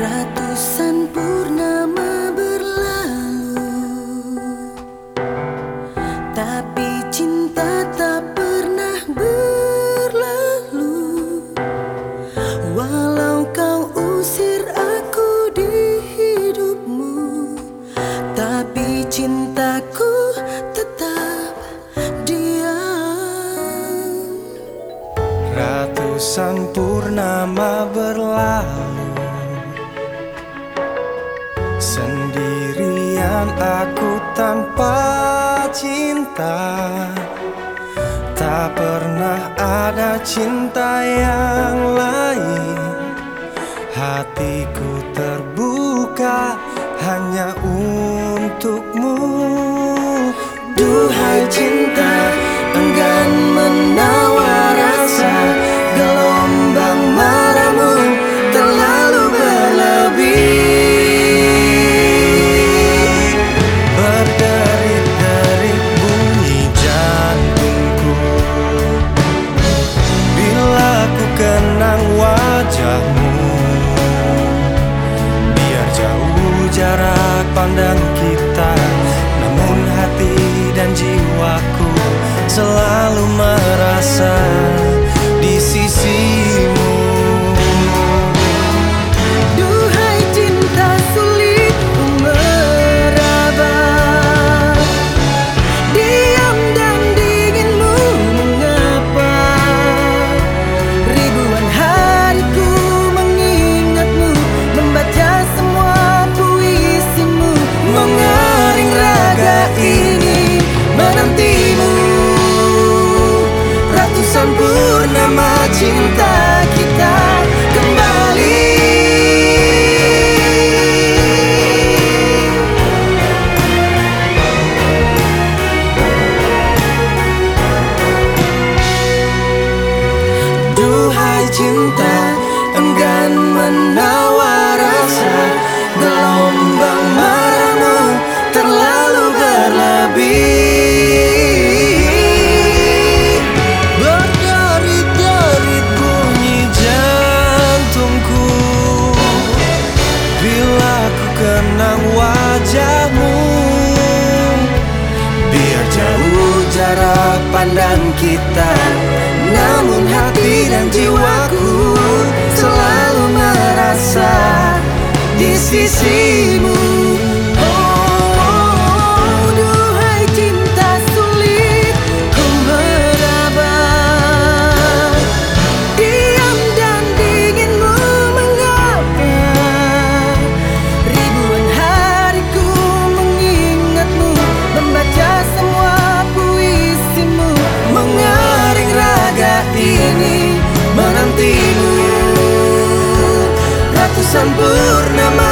Ratusan purnama berlalu. Tapi cinta tak pernah berlalu. Walau kau usir aku di hidupmu Tapi cintaku tetap diam. Ratusan purnama berlalu aku tanpa cinta. Tak pernah ada cinta yang lain. Hatiku terbuka hanya untukmu Purnama cinta kita kembali. Duhai cinta enggan menawar rasa kenang wajahmu. Biar jauh jarak pandang kita Namun hati dan jiwaku Selalu merasa di sisimu. hati ini menantimu. Ratusan purnama